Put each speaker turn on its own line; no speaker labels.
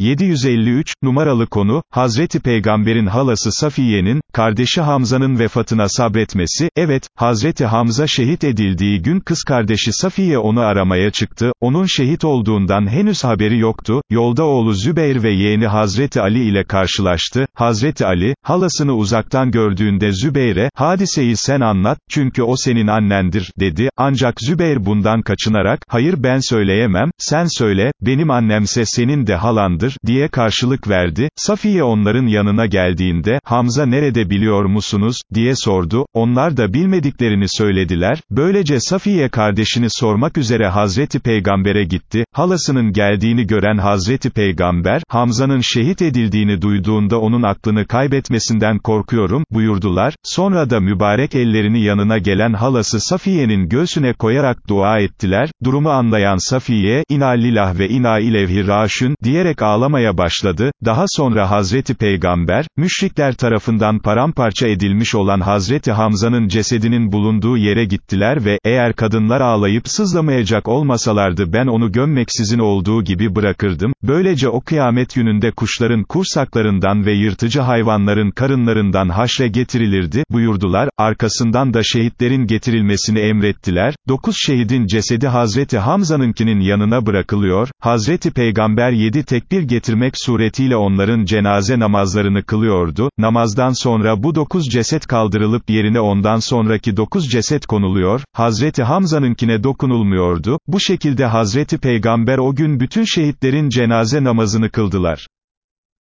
753, numaralı konu, Hazreti Peygamber'in halası Safiye'nin, kardeşi Hamza'nın vefatına sabretmesi, evet, Hazreti Hamza şehit edildiği gün kız kardeşi Safiye onu aramaya çıktı, onun şehit olduğundan henüz haberi yoktu, yolda oğlu Zübeyir ve yeğeni Hazreti Ali ile karşılaştı, Hazreti Ali, halasını uzaktan gördüğünde Zübeyir'e, hadiseyi sen anlat, çünkü o senin annendir, dedi, ancak Zübeyir bundan kaçınarak, hayır ben söyleyemem, sen söyle, benim annemse senin de halandır, diye karşılık verdi, Safiye onların yanına geldiğinde, Hamza nerede biliyor musunuz, diye sordu, onlar da bilmediklerini söylediler, böylece Safiye kardeşini sormak üzere Hazreti Peygamber'e gitti, halasının geldiğini gören Hazreti Peygamber, Hamza'nın şehit edildiğini duyduğunda onun aklını kaybetmesinden korkuyorum, buyurdular, sonra da mübarek ellerini yanına gelen halası Safiye'nin göğsüne koyarak dua ettiler, durumu anlayan Safiye, İna lillah ve ina ilevhi raşün, diyerek ağlamaya başladı, daha sonra Hazreti Peygamber, müşrikler tarafından paramparça edilmiş olan Hazreti Hamza'nın cesedinin bulunduğu yere gittiler ve, eğer kadınlar ağlayıp sızlamayacak olmasalardı ben onu gömmeksizin olduğu gibi bırakırdım, böylece o kıyamet gününde kuşların kursaklarından ve yırtıcı hayvanların karınlarından haşre getirilirdi, buyurdular, arkasından da şehitlerin getirilmesini emrettiler, dokuz şehidin cesedi Hazreti Hamza'nınkinin yanına bırakılıyor, Hazreti Peygamber yedi tekbir getirmek suretiyle onların cenaze namazlarını kılıyordu, namazdan sonra bu dokuz ceset kaldırılıp yerine ondan sonraki dokuz ceset konuluyor, Hazreti Hamza'nınkine dokunulmuyordu, bu şekilde Hazreti Peygamber o gün bütün şehitlerin cenaze namazını kıldılar.